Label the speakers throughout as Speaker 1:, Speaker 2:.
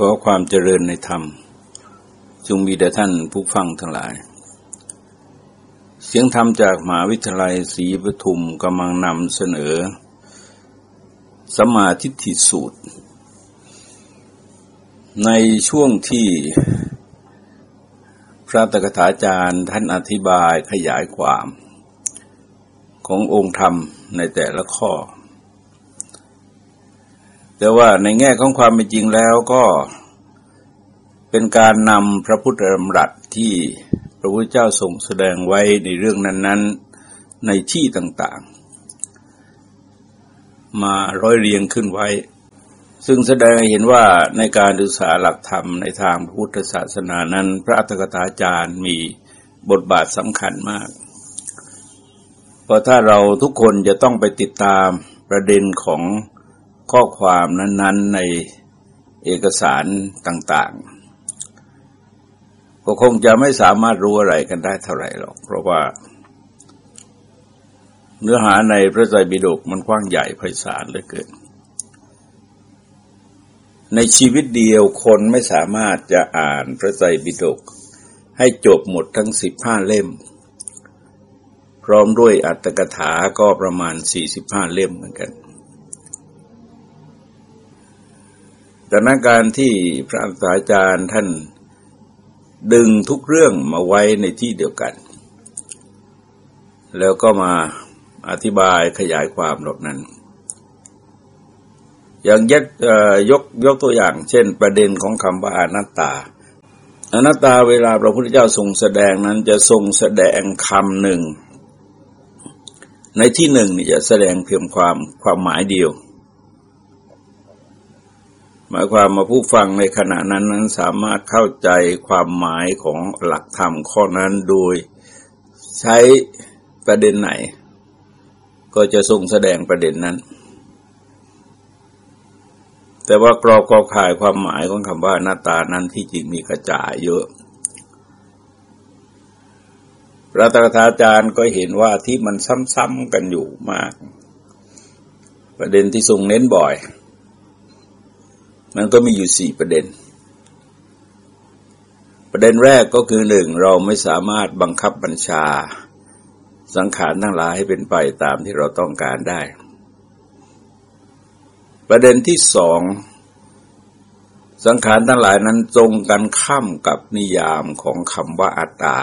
Speaker 1: ขอความเจริญในธรรม จงมีแด่ท่านผู้ฟังทั้งหลาย เสียงธรรมจากมหาวิทยาลัยศรีปทุมกำลังนำเสนอสมาธิฐิสูตร ในช่วงที่พระตถาจารย์ท่านอธิบายขยายความ ขององค์ธรรมในแต่ละข้อ แต่ว่าในแง่ของความเป็นจริงแล้วก็เป็นการนำพระพุทธธรรมรัตที่พระพุทธเจ้าทรงแสดงไว้ในเรื่องนั้น ๆ ในที่ต่างๆ มาร้อยเรียงขึ้นไว้ ซึ่งแสดงให้เห็นว่าในการศึกษาหลักธรรมในทางพุทธศาสนานั้น พระอัตถกถาจารย์มีบทบาทสำคัญมาก เพราะถ้าเราทุกคนจะต้องไปติดตามประเด็นของ ข้อความนั้นๆในเอกสารต่างๆ ก็คงจะไม่สามารถรู้อะไรกันได้เท่าไหร่หรอก เพราะว่า เนื้อหาในพระไตรปิฎกมันกว้างใหญ่ไพศาลเหลือเกินในชีวิตเดียวคนไม่สามารถจะอ่านพระไตรปิฎกให้จบหมดทั้งสิบห้าเล่ม พร้อมด้วยอัตถกถาก็ประมาณสี่สิบห้าเล่มเหมือนกัน ดังนั้นการที่พระอาจารย์ท่านดึงทุกเรื่องมาไว้ในที่เดียวกัน แล้วก็มาอธิบายขยายความเหล่านั้น อย่างยกยกยกตัวอย่าง เช่น ประเด็นของคำว่าอนัตตา อนัตตาเวลาพระพุทธเจ้าทรงแสดงนั้นจะทรงแสดงคำหนึ่ง ในที่หนึ่งนี่จะแสดงเพียงความความหมายเดียว หมายความมาผู้ฟังในขณะนั้นนั้นสามารถเข้าใจความหมายของหลักธรรมข้อนั้นโดยใช้ประเด็นไหน ก็จะทรงแสดงประเด็นนั้น แต่ว่ากรอบกรอบข่ายความหมายของคำว่าหน้าตานั้นที่จริงมีกระจายเยอะพระตถาจารย์ก็เห็นว่าที่มันซ้ำๆกันอยู่มาก ประเด็นที่ทรงเน้นบ่อย มันก็มีอยู่สี่ประเด็น ประเด็นแรกก็คือหนึ่งเราไม่สามารถบังคับบัญชา สังขารทั้งหลายให้เป็นไปตามที่เราต้องการได้ ประเด็นที่สองสังขารทั้งหลายนั้นตรงกันข้ามกับนิยามของคำว่าอัตตา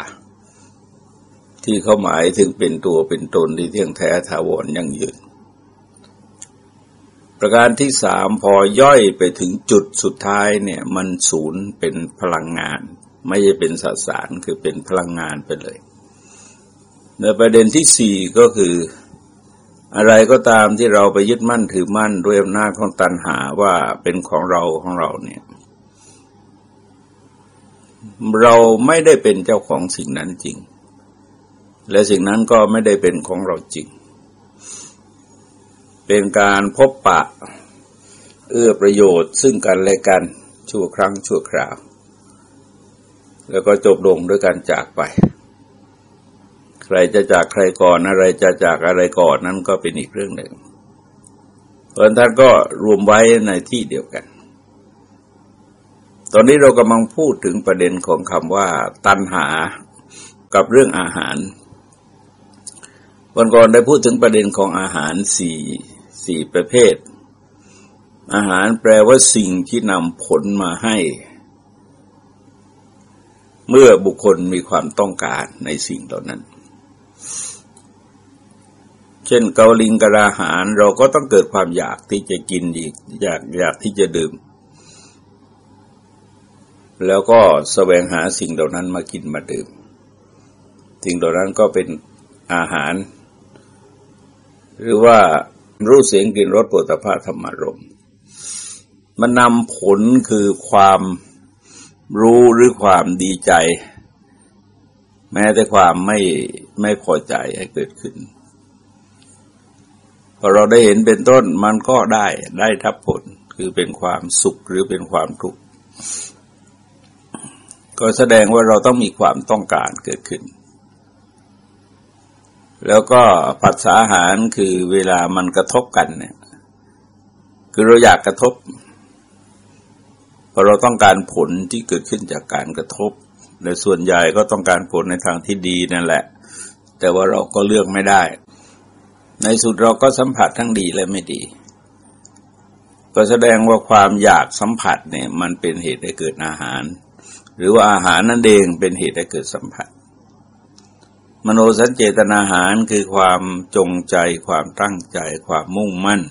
Speaker 1: ที่เขาหมายถึงเป็นตัวเป็นตนที่เที่ยงแท้ถาวรยั่งยืน ประการที่สามพอย่อยไปถึงจุดสุดท้ายเนี่ยมันศูนย์เป็นพลังงาน ไม่ใช่เป็นสสารคือเป็นพลังงานไปเลยในประเด็นที่สี่ก็คืออะไรก็ตามที่เราไปยึดมั่นถือมั่นด้วยอำนาจของตัณหาว่าเป็นของเราของเราเนี่ย เราไม่ได้เป็นเจ้าของสิ่งนั้นจริง และสิ่งนั้นก็ไม่ได้เป็นของเราจริง เป็นการพบปะ เอื้อประโยชน์ซึ่งกันและกันชั่วครั้งชั่วคราว แล้วก็จบลงด้วยการจากไป ใครจะจากใครก่อนอะไรจะจากอะไรก่อนนั้นก็เป็นอีกเรื่องหนึ่งเพราะท่านก็รวมไว้ในที่เดียวกัน ตอนนี้เรากำลังพูดถึงประเด็นของคำว่า ตัณหากับเรื่องอาหารวันก่อนได้พูดถึงประเด็นของอาหารสี่ สี่ประเภท อาหารแปลว่าสิ่งที่นำผลมาให้ เมื่อบุคคลมีความต้องการในสิ่งเหล่านั้น เช่นเกาลิงกระอาหารเราก็ต้องเกิดความอยากที่จะกินอีกอยากอยากที่จะดื่ม แล้วก็สแสวงหาสิ่งเหล่านั้นมากินมาดื่ม สิ่งเหล่านั้นก็เป็นอาหาร หรือว่า รู้เสียงกลิ่นรสปุถะพาธรรมารมมันนำผลคือความรู้หรือความดีใจ แม้แต่ความไม่ไม่พอใจให้เกิดขึ้นพอเราได้เห็นเป็นต้นมันก็ได้ได้ทับผลคือเป็นความสุขหรือเป็นความทุกข์ก็แสดงว่าเราต้องมีความต้องการเกิดขึ้น แล้วก็ผัสสะอาหารคือเวลามันกระทบกันเนี่ย คือเราอยากกระทบเพราะเราต้องการผลที่เกิดขึ้นจากการกระทบในส่วนใหญ่ก็ต้องการผลในทางที่ดีนั่นแหละ แต่ว่าเราก็เลือกไม่ได้ ในสุดเราก็สัมผัสทั้งดีและไม่ดี ก็แสดงว่าความอยากสัมผัสเนี่ย มันเป็นเหตุให้เกิดอาหาร หรือว่าอาหารนั่นเองเป็นเหตุให้เกิดสัมผัส มโนสัญเจตนาหารคือความจงใจความตั้งใจความมุ่งมั่น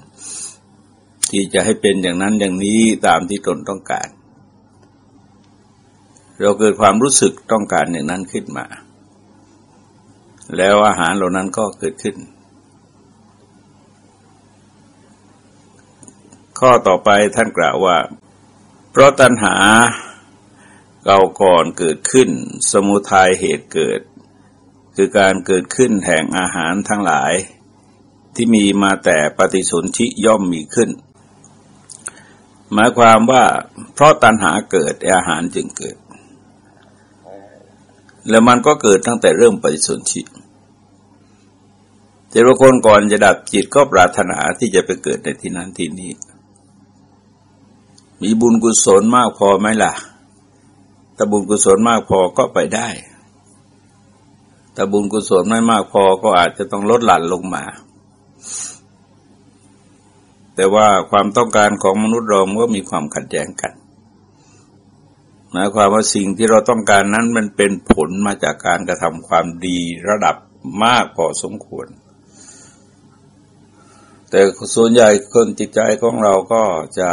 Speaker 1: ที่จะให้เป็นอย่างนั้นอย่างนี้ตามที่ตนต้องการ เราเกิดความรู้สึกต้องการอย่างนั้นขึ้นมา แล้วอาหารเหล่านั้นก็เกิดขึ้น ข้อต่อไปท่านกล่าวว่า เพราะตัณหาเก่าก่อนเกิดขึ้น สมุทัยเหตุเกิด คือการเกิดขึ้นแห่งอาหารทั้งหลาย ที่มีมาแต่ปฏิสนธิย่อมมีขึ้น หมายความว่าเพราะตัณหาเกิดอาหารจึงเกิด แล้วมันก็เกิดตั้งแต่เริ่มปฏิสนธิแต่ละคนก่อนจะดับจิตก็ปรารถนาที่จะไปเกิดในที่นั้นที่นี้ มีบุญกุศลมากพอไหมล่ะ ถ้าบุญกุศลมากพอก็ไปได้ ถ้าบุญกุศลไม่มากพอก็อาจจะต้องลดหลั่นลงมา แต่ว่าความต้องการของมนุษย์เราก็มีความขัดแย้งกันหมายความว่าสิ่งที่เราต้องการนั้นมันเป็นผลมาจากการกระทำความดีระดับมากพอสมควร แต่ส่วนใหญ่คนจิตใจของเราก็จะ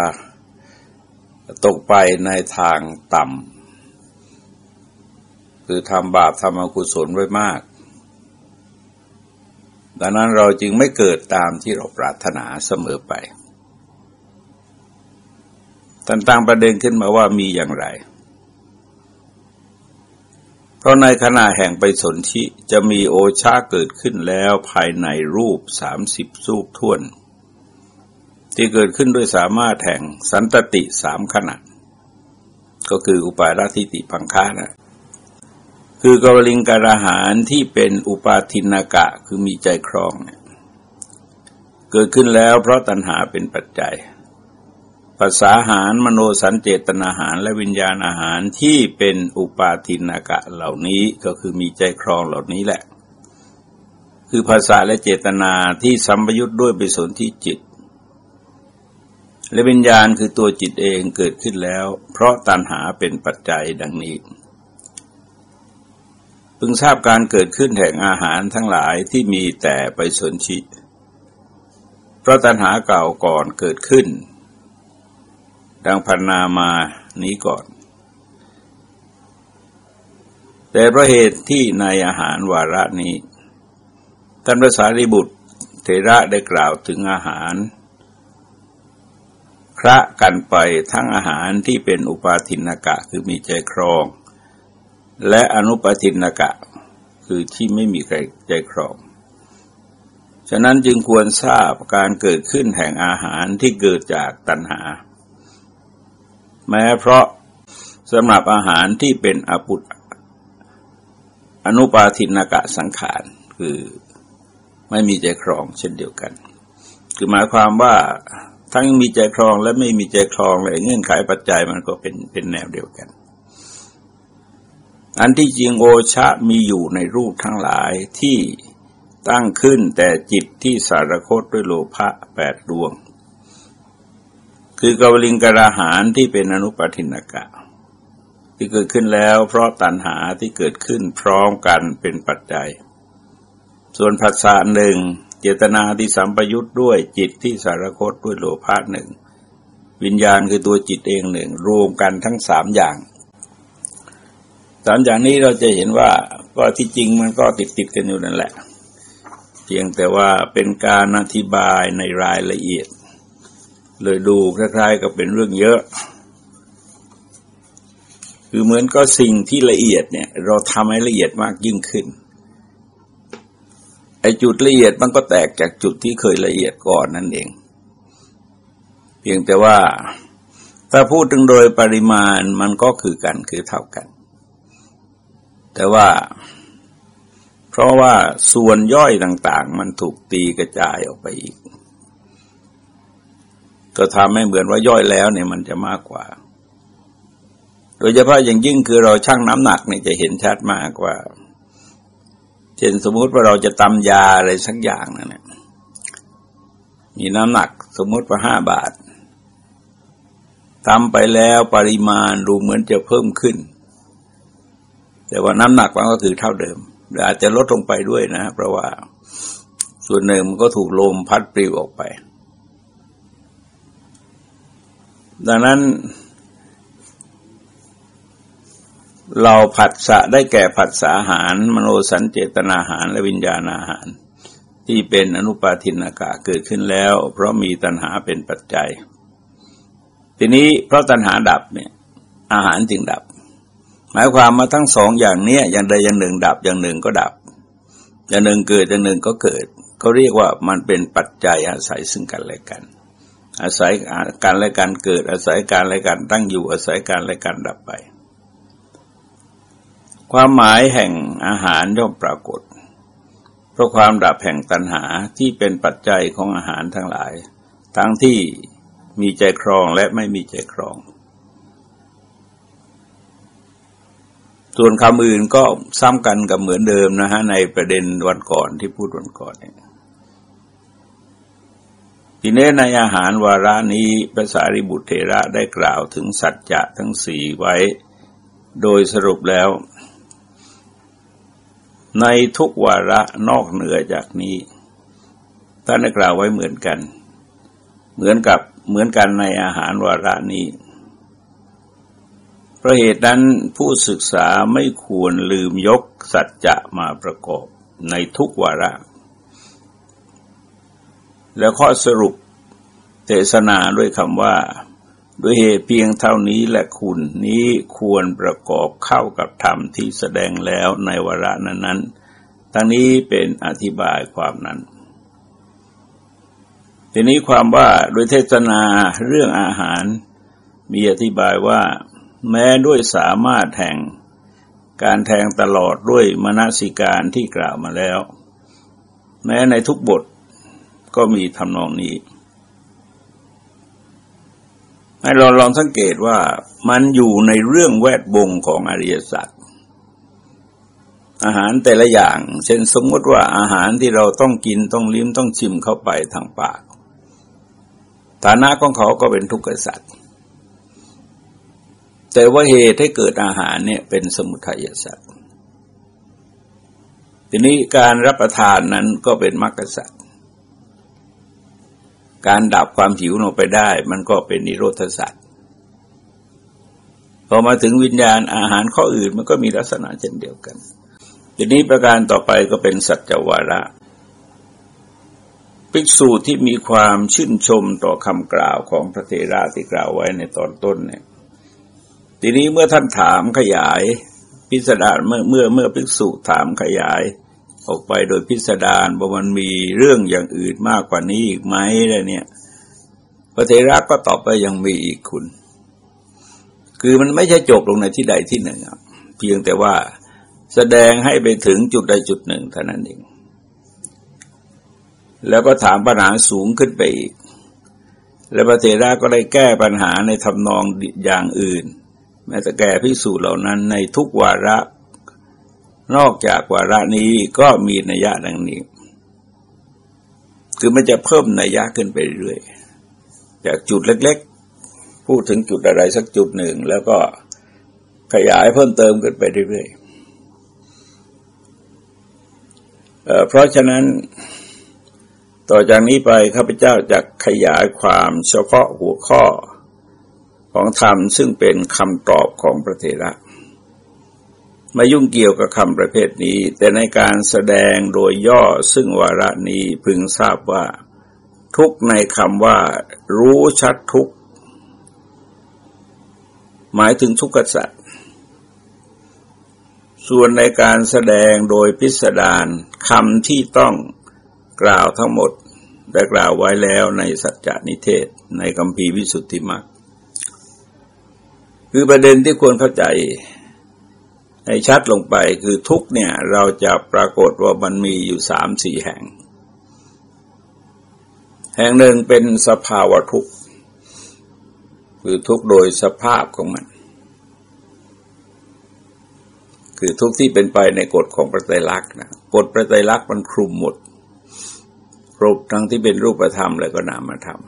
Speaker 1: ตกไปในทางต่ำ คือทำบาปทำอกุศลไว้มาก ดังนั้นเราจึงไม่เกิดตามที่เราปรารถนาเสมอไปต่างประเด็นขึ้นมาว่ามีอย่างไร เพราะในขณะแห่งไปสนธิจะมีโอชาเกิดขึ้นแล้วภายในรูปสามสิบสูบท่วน ที่เกิดขึ้นด้วยสามารถแห่งสันตติสามขณะก็คืออุปาราธิติพังคานะ คือกวลิงการอาหารที่เป็นอุปาทินากะคือมีใจครองเนี่ยเกิดขึ้นแล้วเพราะตัณหาเป็นปัจจัยภาษาหารมโนสันเจตนาหารและวิญญาณอาหารที่เป็นอุปาทินากะเหล่านี้ก็คือมีใจครองเหล่านี้แหละ คือภาษาและเจตนาที่สัมปยุทธ์ด้วยไปสนที่จิต และวิญญาณคือตัวจิตเองเกิดขึ้นแล้ว เพราะตัณหาเป็นปัจจัยดังนี้ พึงทราบการเกิดขึ้นแห่งอาหารทั้งหลายที่มีแต่ไปสนชิเพราะตัณหาเก่าก่อนเกิดขึ้น ดังพันนามานี้ก่อน แต่เพราะเหตุที่ในอาหารวาระนี้ท่านพระสารีบุตรเทระได้กล่าวถึงอาหารคระกันไปทั้งอาหารที่เป็นอุปาทินกะคือมีใจครอง และอนุปทินกะ คือที่ไม่มีใครใจครอง ฉะนั้นจึงควรทราบการเกิดขึ้นแห่งอาหารที่เกิดจากตัณหา แม้เพราะสำหรับอาหารที่เป็นอปุตอนุปาทินกะสังขารคือไม่มีใจครองเช่นเดียวกัน คือหมายความว่าทั้งมีใจครองและไม่มีใจครองเลยเงื่อนไขปัจจัยมันก็เป็นเป็นแนวเดียวกัน อันที่จริงโอชะมีอยู่ในรูปทั้งหลายที่ตั้งขึ้นแต่จิตที่สารคตด้วยโลภะแปดดวง คือกวลิงกราหารที่เป็นอนุปทินกะ ที่เกิดขึ้นแล้วเพราะตัณหาที่เกิดขึ้นพร้อมกันเป็นปัจจัย ส่วนผัสสะหนึ่งเจตนาที่สัมปยุทธ์ด้วยจิตที่สารคตด้วยโลภะหนึ่งวิญญาณคือตัวจิตเองหนึ่งรวมกันทั้งสามอย่าง สามอย่างนี้เราจะเห็นว่าก็ที่จริงมันก็ติดติดกันอยู่นั่นแหละ เพียงแต่ว่าเป็นการอธิบายในรายละเอียด เลยดูคล้ายๆกับเป็นเรื่องเยอะ คือเหมือนก็สิ่งที่ละเอียดเนี่ย เราทำให้ละเอียดมากยิ่งขึ้นไอจุดละเอียดมันก็แตกจากจุดที่เคยละเอียดก่อนนั่นเอง เพียงแต่ว่าถ้าพูดถึงโดยปริมาณมันก็คือกันคือเท่ากัน แต่ว่า เพราะว่าส่วนย่อยต่าง ๆ มันถูกตีกระจายออกไปอีก ก็ทำให้เหมือนว่าย่อยแล้วเนี่ยมันจะมากกว่า โดยเฉพาะอย่างยิ่งคือเราชั่งน้ำหนักเนี่ยจะเห็นชัดมากว่า เช่นสมมติว่าเราจะตำยาอะไรสักอย่างนั่นแหละมีน้ำหนักสมมติว่าห้าบาททำไปแล้วปริมาณดูเหมือนจะเพิ่มขึ้น แต่ว่าน้ำหนักมันก็คือเท่าเดิมอาจจะลดลงไปด้วยนะ เพราะว่าส่วนหนึ่งมันก็ถูกลมพัดปลิวออกไป ดังนั้นเราผัสสะได้แก่ผัสสาหาร มโนสัญเจตนาหาร และวิญญาณอาหาร ที่เป็นอนุปาทินากะเกิดขึ้นแล้ว เพราะมีตัณหาเป็นปัจจัย ทีนี้เพราะตัณหาดับเนี่ยอาหารจึงดับ หมายความมาทั้งสองอย่างเนี้ยอย่างใดอย่างหนึ่งดับอย่างหนึ่งก็ดับ อย่างหนึ่งเกิดอย่างหนึ่งก็เกิดเขาเรียกว่ามันเป็นปัจจัยอาศัยซึ่งกันและกัน อาศัยการและการเกิด อาศัยการและการตั้งอยู่อาศัยการและการดับไป ความหมายแห่งอาหารย่อมปรากฏ เพราะความดับแห่งตัณหาที่เป็นปัจจัยของอาหารทั้งหลาย ทั้งที่มีใจครองและไม่มีใจครอง ส่วนคำอื่นก็ซ้ำกันกับเหมือนเดิมนะฮะในประเด็นวันก่อนที่พูดวันก่อนเนี่ยทีนี้ในอาหารวาระนี้ภาษาริบุตรเทระได้กล่าวถึงสัจจะทั้งสี่ไว้ โดยสรุปแล้ว ในทุกวาระนอกเหนือจากนี้ท่านได้กล่าวไว้เหมือนกัน เหมือนกับเหมือนกันในอาหารวาระนี้ เพราะเหตุนั้นผู้ศึกษาไม่ควรลืมยกสัจจะมาประกอบในทุกวาระ แล้วข้อสรุปเทศนาด้วยคำว่า ด้วยเหตุเพียงเท่านี้และคุณนี้ควรประกอบเข้ากับธรรมที่แสดงแล้วในวาระนั้นๆทั้งนี้เป็นอธิบายความนั้นทีนี้ความว่าโดยเทศนาเรื่องอาหารมีอธิบายว่า แม้ด้วยสามารถแห่งการแทงตลอดด้วยมนสิการที่กล่าวมาแล้ว แม้ในทุกบทก็มีทำนองนี้ ให้เราลองสังเกตว่ามันอยู่ในเรื่องแวดวงของอริยสัจอาหารแต่ละอย่าง เช่นสมมติว่าอาหารที่เราต้องกินต้องลิ้มต้องชิมเข้าไปทางปากฐานะของเขาก็เป็นทุกข์สัตว์ แต่ว่าเหตุให้เกิดอาหารเนี่ยเป็นสมุทัยสัตว์ทีนี้การรับประทานนั้นก็เป็นมรรคสัตว์การดับความหิวลงไปได้ มันก็เป็นนิโรธสัตว์พอมาถึงวิญญาณอาหารข้ออื่นมันก็มีลักษณะเช่นเดียวกัน ทีนี้ประการต่อไปก็เป็นสัจจวาระภิกษุที่มีความชื่นชมต่อคำกล่าวของพระเทระที่กล่าวไว้ในตอนต้นเนี่ย ทีนี้เมื่อท่านถามขยายพิสดารเมื่อเมื่อเมื่อภิกษุถามขยายออกไปโดยพิสดารว่ามันมีเรื่องอย่างอื่นมากกว่านี้อีกไหมอะไรเนี่ย พระเทระก็ตอบไปยังมีอีกคุณ คือมันไม่ใช่จบลงในที่ใดที่หนึ่งเพียงแต่ว่าแสดงให้ไปถึงจุดใดจุดหนึ่งเท่านั้นเอง แล้วก็ถามปัญหาสูงขึ้นไปอีก และพระเทระก็ได้แก้ปัญหาในทำนองอย่างอื่น แม้แต่แก่พิสูจน์เหล่านั้นในทุกวาระ นอกจากวาระนี้ก็มีนัยยะดังนี้ คือมันจะเพิ่มนัยยะขึ้นไปเรื่อยจากจุดเล็ก ๆ พูดถึงจุดอะไรสักจุดหนึ่ง แล้วก็ขยายเพิ่มเติมขึ้นไปเรื่อยๆเพราะฉะนั้นต่อจากนี้ไปข้าพเจ้าจะขยายความเฉพาะหัวข้อ ของธรรมซึ่งเป็นคำตอบของพระเถระมายุ่งเกี่ยวกับคำประเภทนี้ แต่ในการแสดงโดยย่อซึ่งวาระนี้พึงทราบว่า ทุกในคำว่า รู้ชัดทุกหมายถึงทุกขสัตว์ส่วนในการแสดงโดยพิสดารคำที่ต้องกล่าวทั้งหมด ได้กล่าวไว้แล้วในสัจจนิเทศในคำพีวิสุทธิมรรค คือประเด็นที่ควรเข้าใจให้ชัดลงไปคือทุกเนี่ยเราจะปรากฏว่ามันมีอยู่สามสี่แห่ง แห่งหนึ่งเป็นสภาวะทุกคือทุกโดยสภาพของมัน คือทุกที่เป็นไปในกฎของประไตรลักษณ์นะกฎประไตรลักษณ์มันคลุมหมดครบทั้งที่เป็นรูปธรรมและก็นามธรรม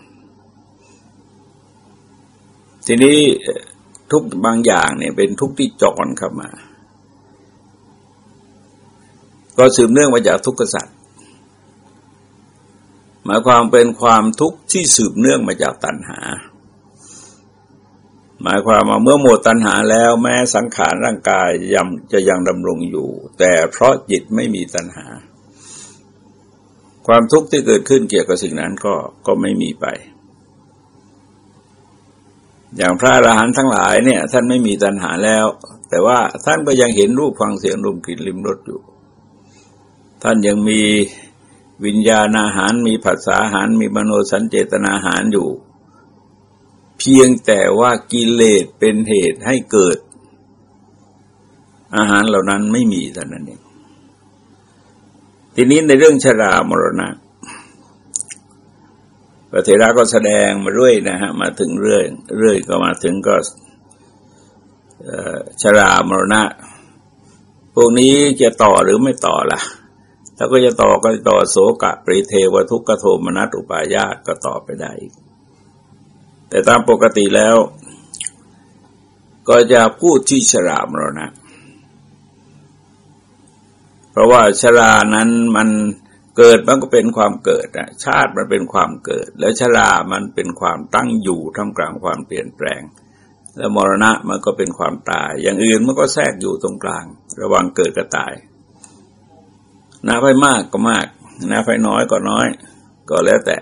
Speaker 1: ทีนี้ ทุกบางอย่างเนี่ยเป็นทุกที่จรเข้ามา ก็สืบเนื่องมาจากทุกขสัตว์หมายความเป็นความทุกข์ที่สืบเนื่องมาจากตัณหา หมายความว่าเมื่อหมดตัณหาแล้วแม้สังขารร่างกายยังจะยังดำรงอยู่ แต่เพราะจิตไม่มีตัณหา ความทุกข์ที่เกิดขึ้นเกี่ยวกับสิ่งนั้นก็ก็ไม่มีไป อย่างพระอรหันต์ทั้งหลายเนี่ย ท่านไม่มีตัณหาแล้ว แต่ว่าท่านก็ยังเห็นรูปฟังเสียงลมกลิ่นลิ้มรสอยู่ ท่านยังมีวิญญาณอาหารมีภาษาอาหารมีมโนสัญเจตนาอาหารอยู่ เพียงแต่ว่ากิเลสเป็นเหตุให้เกิด อาหารเหล่านั้นไม่มีเท่านั้นเองทีนี้ในเรื่องชรามรณะ พระเถระก็แสดงมาเรื่อยนะฮะมาถึงเรื่อยเรื่อยก็มาถึงก็ชรามรณะ พวกนี้จะต่อหรือไม่ต่อล่ะ แล้วก็จะต่อก็ต่อโสกะปริเทวทุกขโทมนัสอุปายาตก็ต่อไปได้อีก แต่ตามปกติแล้ว ก็จะพูดที่ชรามรณะ เพราะว่าชรานั้นมัน เกิดมันก็เป็นความเกิดอะชาติมันเป็นความเกิด แล้วชรามันเป็นความตั้งอยู่ท่ามกลางความเปลี่ยนแปลง แล้วมรณะมันก็เป็นความตาย อย่างอื่นมันก็แทรกอยู่ตรงกลาง ระหว่างเกิดกับตายนาไปมากก็มากนาไปน้อยก็น้อย ก็แล้วแต่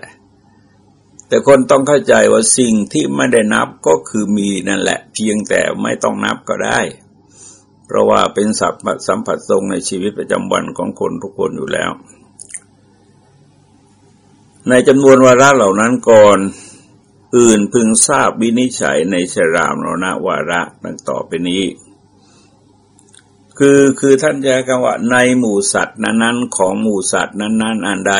Speaker 1: แต่คนต้องเข้าใจว่าสิ่งที่ไม่ได้นับก็คือมีนั่นแหละ เพียงแต่ไม่ต้องนับก็ได้ เพราะว่าเป็นสัมผัสสัมผัสตรงในชีวิตประจำวันของคนทุกคนอยู่แล้ว ในจำนวนวาระเหล่านั้นก่อนอื่นพึงทราบวินิจฉัยในชรามรณวาระดังต่อไปนี้ คือคือท่านจะคำว่าในหมู่สัตว์นั้นๆ ของหมู่สัตว์นั้น ๆ อันใด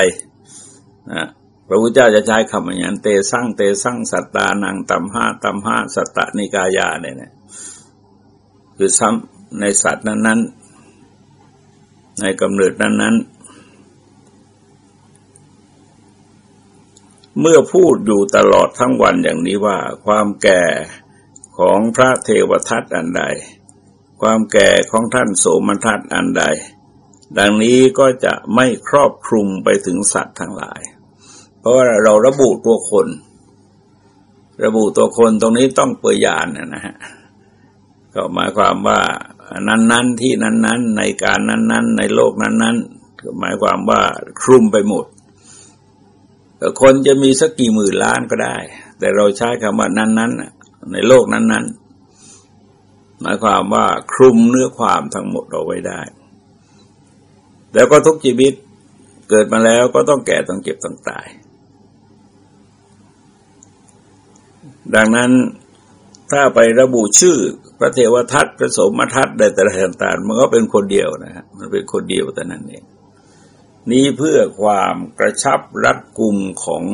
Speaker 1: นะพระพุทธเจ้าจะใช้คำอย่างเตสร้างเตสร้างสัตตานังตัมห้าตัมห้าสัตตนิกายาเนี่ยคือซ้ำในสัตว์นั้น ๆ ในกำเนิดนั้น ๆ เมื่อพูดอยู่ตลอดทั้งวันอย่างนี้ว่า ความแก่ของพระเทวทัตอันใด ความแก่ของท่านโสมทัตอันใด ดังนี้ก็จะไม่ครอบคลุมไปถึงสัตว์ทั้งหลาย เพราะว่าเราระบุตัวคน ระบุตัวคนตรงนี้ต้องเปรยานนะฮะก็หมายความว่านั้น ๆ ที่นั้น ๆ ในการนั้น ๆ ในโลกนั้น ๆ หมายความว่าคลุมไปหมด คนจะมีสักกี่หมื่นล้านก็ได้ แต่เราใช้คำว่านั้นๆในโลกนั้นๆ หมายความว่าคลุมเนื้อความทั้งหมดเอาไว้ได้ แล้วก็ทุกชีวิตเกิดมาแล้วก็ต้องแก่ต้องเจ็บต้องตาย ดังนั้นถ้าไประบุชื่อพระเทวทัตพระสมทัตได้แต่ละต่างมันก็เป็นคนเดียวนะฮะมันเป็นคนเดียวแต่นั้นเอง นี้เพื่อความกระชับรัดกุมของ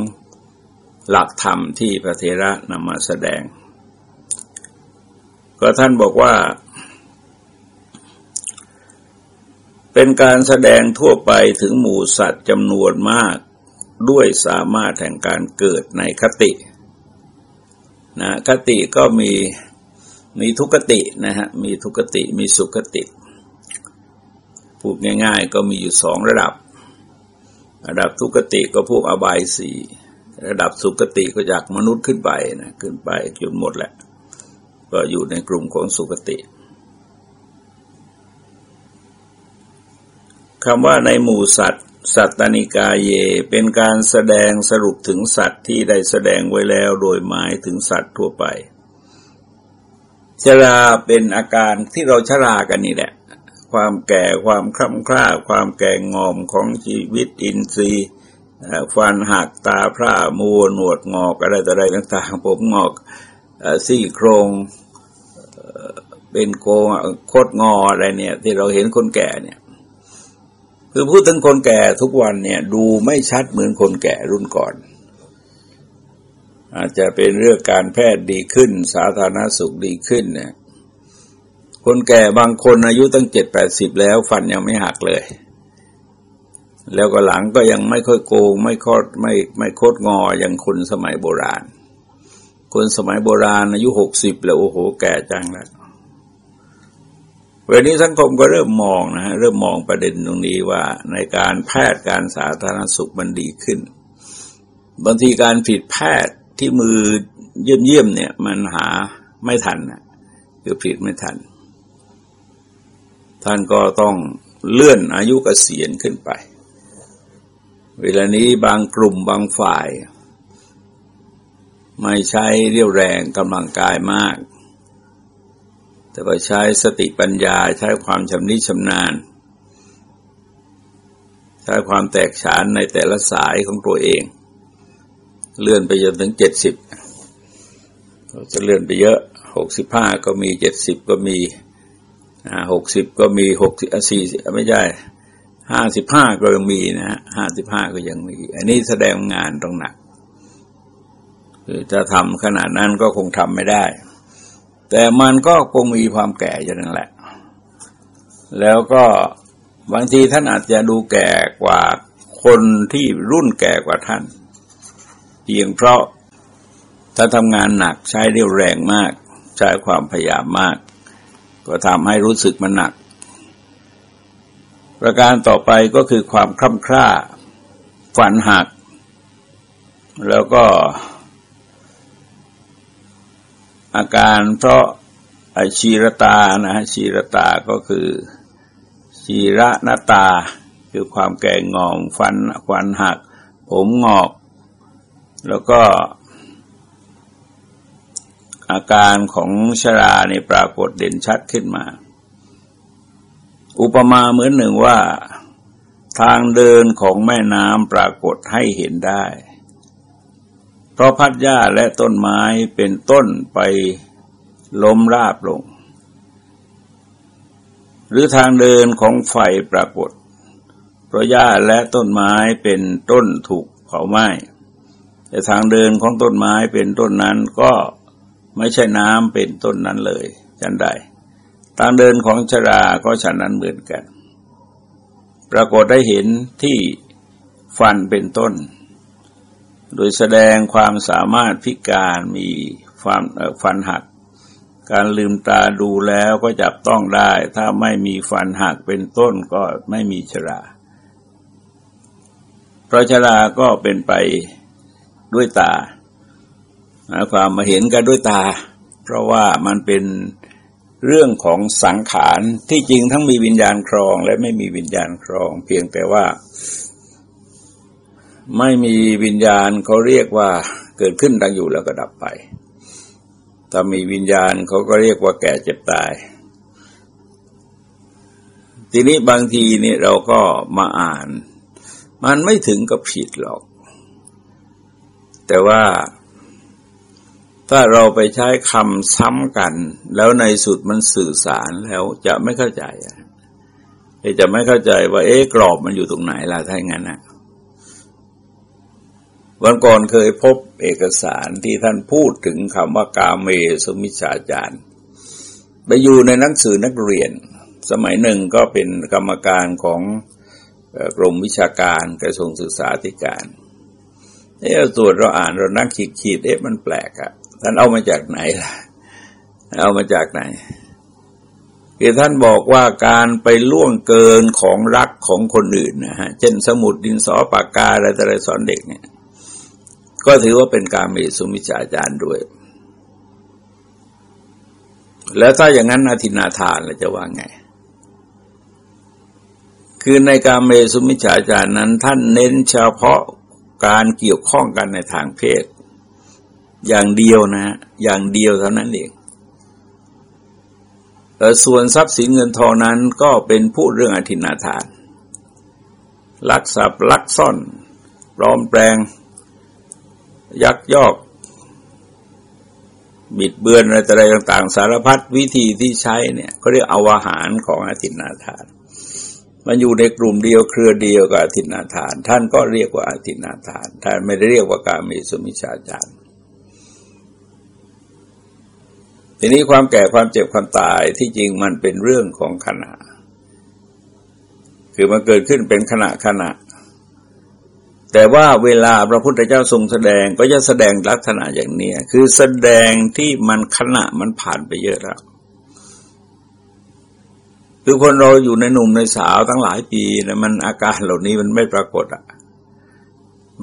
Speaker 1: หลักธรรมที่พระเทระนำมาแสดง ก็ท่านบอกว่า เป็นการแสดงทั่วไปถึงหมู่สัตว์จำนวนมากด้วยสามารถแห่งการเกิดในคตินะคติก็มีมีทุกขตินะฮะมีทุกติมีสุขติ พูดง่าย ๆ ก็มีอยู่สองระดับ ระดับทุกติก็พวกอบายสี่ระดับสุขติก็จากมนุษย์ขึ้นไปนะขึ้นไปจนหมดแหละ ก็อยู่ในกลุ่มของสุคติคำว่าในหมู่สัตว์ สัตตนิกาเย เป็นการแสดงสรุปถึงสัตว์ที่ได้แสดงไว้แล้วโดยหมายถึงสัตว์ทั่วไปชราเป็นอาการที่เราชรากันนี่แหละ ความแก่ความคล่ำคล้าความแก่งอมของชีวิตอินทรีย์ฟันหักตาพร่ามัวหนวดงอกอะไรต่ออะไรต่างๆ ผมงอกซี่โครงเป็นโกโคดงออะไรเนี่ย ที่เราเห็นคนแก่เนี่ยคือพูดถึงคนแก่ทุกวันเนี่ย ดูไม่ชัดเหมือนคนแก่รุ่นก่อน อาจจะเป็นเรื่องการแพทย์ดีขึ้น สาธารณสุขดีขึ้นเนี่ย คนแก่บางคนอายุตั้งเจ็ดแปดสิบแล้ว ฟันยังไม่หักเลย แล้วก็หลังก็ยังไม่ค่อยโกง ไม่คดไม่ไม่โคดงออย่างคนสมัยโบราณ คนสมัยโบราณอายุหกสิบแล้วโอ้โหแก่จังแล้วเวันนี้สังคมก็เริ่มมองนะฮะเริ่มมองประเด็นตรงนี้ว่าในการแพทย์การสาธารณสุขมันดีขึ้น บางทีการผิดแพทย์ที่มือเยี่ยมเยี่ยมเนี่ย มันหาไม่ทันนะคือผิดไม่ทัน ท่านก็ต้องเลื่อนอายุกเกษียณขึ้นไป เวลานี้บางกลุ่มบางฝ่าย ไม่ใช้เรี่ยวแรงกำลังกายมาก แต่ก็ใช้สติปัญญาใช้ความชำนิชำนาญ ใช้ความแตกฉานในแต่ละสายของตัวเอง เลื่อนไปจนถึงเจ็ดสิบจะเลื่อนไปเยอะหกสิบห้าก็มีเจ็ดสิบก็มี หกสิบก็มีหกสี่ไม่ใช่ห้าสิบห้าก็ยังมีนะฮะห้าสิบห้าก็ยังมี อันนี้แสดงงานตรงหนักคือจะทำขนาดนั้นก็คงทำไม่ได้ แต่มันก็คงมีความแก่อย่างนั้นแหละ แล้วก็บางทีท่านอาจจะดูแก่กว่าคนที่รุ่นแก่กว่าท่าน เพียงเพราะถ้าทำงานหนักใช้เรี่ยวแรงมาก ใช้ความพยายามมาก ก็ทำให้รู้สึกมันหนัก ประการต่อไปก็คือความคล่ำคร่าฝันหัก แล้วก็ อาการเพราะชีรตานะชีรตาก็คือชีระนาตา คือความแก่งอมฟันควันหัก ผมงอก แล้วก็ อาการของชราเนี่ปรากฏเด่นชัดขึ้นมา อุปมาเหมือนหนึ่งว่า ทางเดินของแม่น้ำปรากฏให้เห็นได้ เพราะพัดหญ้าและต้นไม้เป็นต้นไปล้มราบลง หรือทางเดินของไฟปรากฏ เพราะหญ้าและต้นไม้เป็นต้นถูกเผาไหม้แต่ทางเดินของต้นไม้เป็นต้นนั้นก็ ไม่ใช่น้ำเป็นต้นนั้นเลยฉันใดทางเดินของชราก็ฉันนั้นเหมือนกัน ปรากฏได้เห็นที่ฟันเป็นต้น โดยแสดงความสามารถพิการมีความฟันหัก การลืมตาดูแล้วก็จับต้องได้ ถ้าไม่มีฟันหักเป็นต้นก็ไม่มีชราเพราะชราก็เป็นไปด้วยตา ความมาเห็นกันด้วยตา เพราะว่ามันเป็นเรื่องของสังขารที่จริงทั้งมีวิญญาณครอง และไม่มีวิญญาณครอง เพียงแต่ว่า ไม่มีวิญญาณเขาเรียกว่าเกิดขึ้นตั้งอยู่แล้วก็ดับไปถ้ามีวิญญาณเขาก็เรียกว่าแก่เจ็บตาย ทีนี้บางทีนี่เราก็มาอ่าน มันไม่ถึงกับผิดหรอก แต่ว่า ถ้าเราไปใช้คำซ้ำกัน แล้วในสุดมันสื่อสารแล้วจะไม่เข้าใจจะไม่เข้าใจว่า เอ๊ะกรอบมันอยู่ตรงไหนล่ะถ้าอย่างนั้นนะวันก่อนเคยพบเอกสารที่ท่านพูดถึงคำว่ากาเมสมิชาจารย์ไปอยู่ในหนังสือนักเรียน สมัยหนึ่งก็เป็นกรรมการของกรมวิชาการกระทรวงศึกษาธิการเอ๊ะตรวจเราอ่านเรานักขีดขีดเอ๊ะมันแปลกอะ ท่านเอามาจากไหนล่ะ เอามาจากไหนคือท่านบอกว่าการไปล่วงเกินของรักของคนอื่นนะฮะ เช่นสมุดดินสอปากกาอะไรอะไรสอนเด็กเนี่ย ก็ถือว่าเป็นการมีสุมิจฉาจารด้วย แล้วถ้าอย่างนั้นอาทินาทานเราจะว่าไง คือในการเมสุมิจฉาจารนั้น ท่านเน้นเฉพาะการเกี่ยวข้องกันในทางเพศ อย่างเดียวนะอย่างเดียวเท่านั้นเองแต่ส่วนทรัพย์สินเงินทองนั้นก็เป็นพูดเรื่องอธินาทาน ลักทรัพย์ลักซ่อนปลอมแปลง ยักยอก บิดเบือนอะไรต่าง ๆ สารพัดวิธีที่ใช้เนี่ยเขาเรียกอวหารของอาทินาทาน มันอยู่ในกลุ่มเดียวเครือเดียวกับอาทินาทาน ท่านก็เรียกว่าอาทินาทาน ท่านไม่ได้เรียกว่าการมีสมิชาจาร ทีนี้ความแก่ความเจ็บความตายที่จริงมันเป็นเรื่องของขณะ คือมันเกิดขึ้นเป็นขณะขณะ แต่ว่าเวลาพระพุทธเจ้าทรงแสดงก็จะแสดงลักษณะอย่างนี้คือแสดงที่มันขณะมันผ่านไปเยอะแล้วคือคนเราอยู่ในหนุ่มในสาวตั้งหลายปีนะมันอาการเหล่านี้มันไม่ปรากฏอะ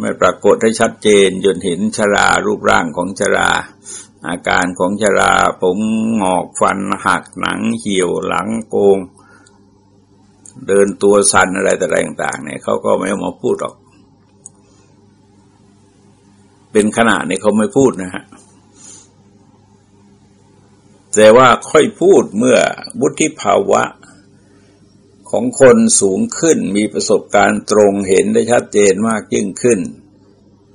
Speaker 1: ไม่ปรากฏได้ชัดเจนจนเห็นชรารูปร่างของชรา อาการของชราผมงอกฟันหักหนังเหี่ยวหลังโกง เดินตัวสั่นอะไรแต่อะไรต่างๆเนี่ยเขาก็ไม่เอามาพูดหรอก เป็นขนาดนี้เขาไม่พูดนะฮะแต่ว่าค่อยพูดเมื่อบุธิภาวะของคนสูงขึ้นมีประสบการณ์ตรงเห็นได้ชัดเจนมากยิ่งขึ้น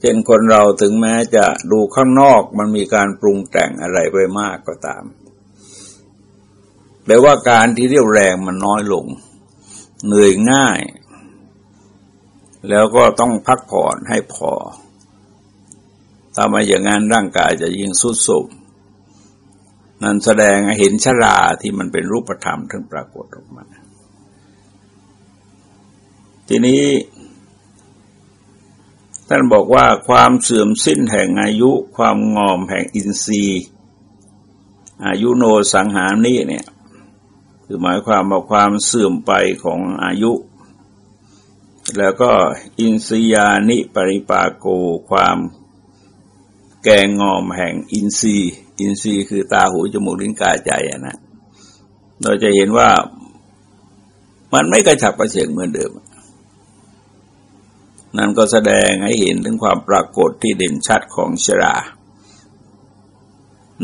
Speaker 1: เช่นคนเราถึงแม้จะดูข้างนอกมันมีการปรุงแต่งอะไรไปมากก็ตาม แปลว่าการที่เรียวแรงมันน้อยลง เหนื่อยง่าย แล้วก็ต้องพักผ่อนให้พอถ้ามาอย่างนั้นร่างกายจะยิ่งสุดโทรมนั่นแสดงเห็นชราที่มันเป็นรูปธรรมถึงปรากฏออกมา ทีนี้ ท่านบอกว่าความเสื่อมสิ้นแห่งอายุ ความงอมแห่งอินทรีย์ อายุโนสังหารนี่เนี่ย คือหมายความว่าความเสื่อมไปของอายุ แล้วก็อินทรียานิปริปาโกความแกงงอมแห่งอินทรีย์ อินทรีย์คือตาหูจมูกลิ้นกายใจนะเราจะเห็นว่ามันไม่กระฉับกระเฉงเหมือนเดิม นั่นก็แสดงให้เห็นถึงความปรากฏที่เด่นชัดของชรา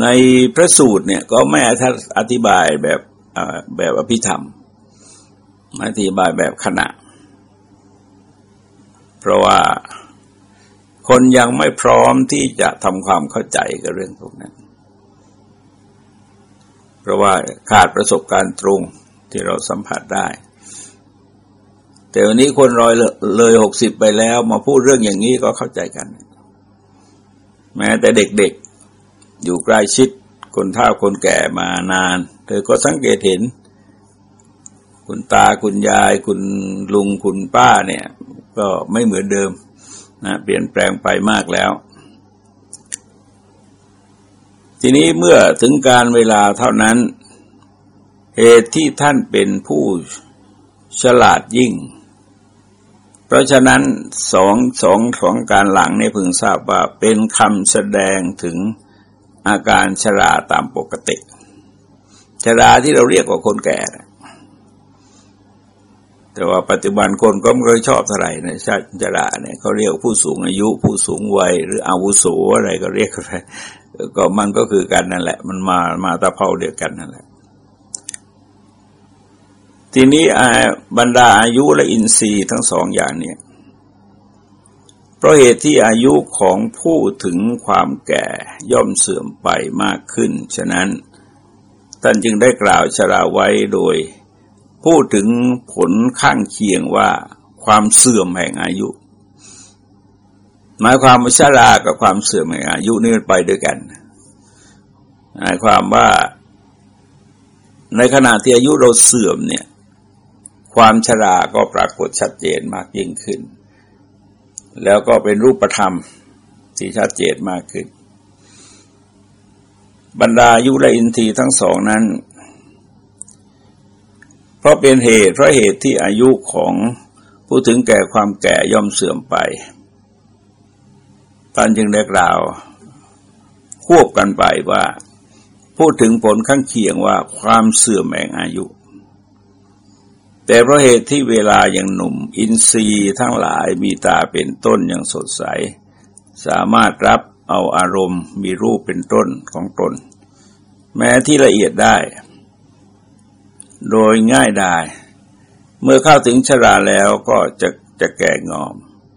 Speaker 1: ในพระสูตรเนี่ยก็ไม่อธิบายแบบแบบอภิธรรม อธิบายแบบขณะ เพราะว่าคนยังไม่พร้อมที่จะทำความเข้าใจกับเรื่องพวกนั้น เพราะว่าขาดประสบการณ์ตรงที่เราสัมผัสได้ แต่วันนี้คนรอยเลยหกสิบไปแล้ว มาพูดเรื่องอย่างนี้ก็เข้าใจกัน แม้แต่เด็กๆ อยู่ใกล้ชิดคนเฒ่าคนแก่มานาน เธอก็สังเกตเห็น คุณตาคุณยาย คุณลุงคุณป้าเนี่ย ก็ไม่เหมือนเดิมนะเปลี่ยนแปลงไปมากแล้ว ทีนี้เมื่อถึงการเวลาเท่านั้น เหตุที่ท่านเป็นผู้ฉลาดยิ่ง ราะฉะนั้นสองสองของการหลังในพึงทราบว่าเป็นคำแสดงถึงอาการชราตามปกติ ชราที่เราเรียกว่าคนแก่ แต่ว่าปัจจุบันคนก็ไม่ค่อยชอบเท่าไหร่ในชาติชราเนี่ยเขาเรียกผู้สูงอายุผู้สูงวัยหรืออาวุโสอะไรก็เรียกไปก็มันก็คือกันนั่นแหละ มันมามาตะเภาเดียวกันนั่นแหละ ทีนี้บรรดาอายุและอินทรีย์ทั้งสองอย่างเนี่ยเพราะเหตุที่อายุของผู้ถึงความแก่ย่อมเสื่อมไปมากขึ้น ฉะนั้นท่านจึงได้กล่าวชราไว้โดย พูดถึงผลข้างเคียงว่าความเสื่อมแห่งอายุ หมายความว่าชรากับความเสื่อมแห่งอายุนี่มันไปด้วยกันหมายความว่าในขณะที่อายุเราเสื่อมเนี่ย ความชราก็ปรากฏชัดเจนมากยิ่งขึ้น แล้วก็เป็นรูปธรรมที่ชัดเจนมากขึ้น บรรดายุและอินทรีย์ทั้งสองนั้น เพราะเป็นเหตุเพราะเหตุที่อายุของผู้ถึงแก่ความแก่ย่อมเสื่อมไปท่านจึงได้กล่าวควบกันไปว่า พูดถึงผลข้างเคียงว่าความเสื่อมแห่งอายุ แต่เพราะเหตุที่เวลาย่างหนุ่ม อินทรีย์ทั้งหลายมีตาเป็นต้นอย่างสดใส สามารถรับเอาอารมณ์มีรูปเป็นต้นของตน แม้ที่ละเอียดได้ โดยง่ายได้เมื่อเข้าถึงชราแล้วก็จะจะแก่งอม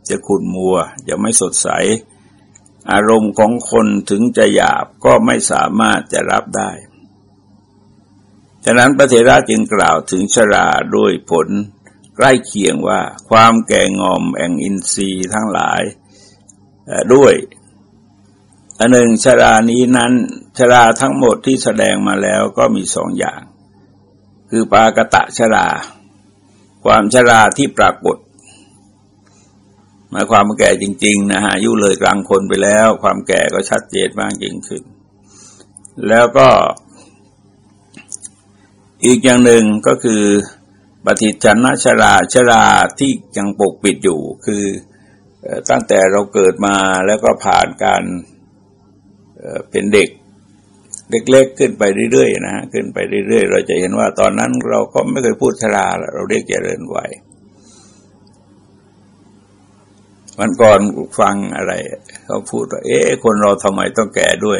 Speaker 1: จะขุ่นมัว จะไม่สดใส อารมณ์ของคนถึงจะหยาบก็ไม่สามารถจะรับได้ ฉะนั้นพระเถระจึงกล่าวถึงชราด้วยผลใกล้เคียงว่าความแก่งอมแห่งอินทรีย์ทั้งหลายด้วยอันหนึ่งชรานี้นั้นชราทั้งหมดที่แสดงมาแล้วก็มีสองอย่าง คือปากตะชรา ความชราที่ปรากฏหมายความแก่จริง ๆ นะฮะอายุเลยกลางคนไปแล้ว ความแก่ก็ชัดเจนมากยิ่งขึ้น แล้วก็ อีกอย่างหนึ่งก็คือปฏิจันนชราชราที่ยังปกปิดอยู่คือตั้งแต่เราเกิดมาแล้วก็ผ่านการเป็นเด็กเล็กๆขึ้นไปเรื่อยๆนะฮะขึ้นไปเรื่อยๆ เราจะเห็นว่าตอนนั้นเราก็ไม่เคยพูดชราเราเรียกเจริญวัยวันก่อนฟังอะไร เขาพูดว่า เอ๊ะคนเราทำไมต้องแก่ด้วย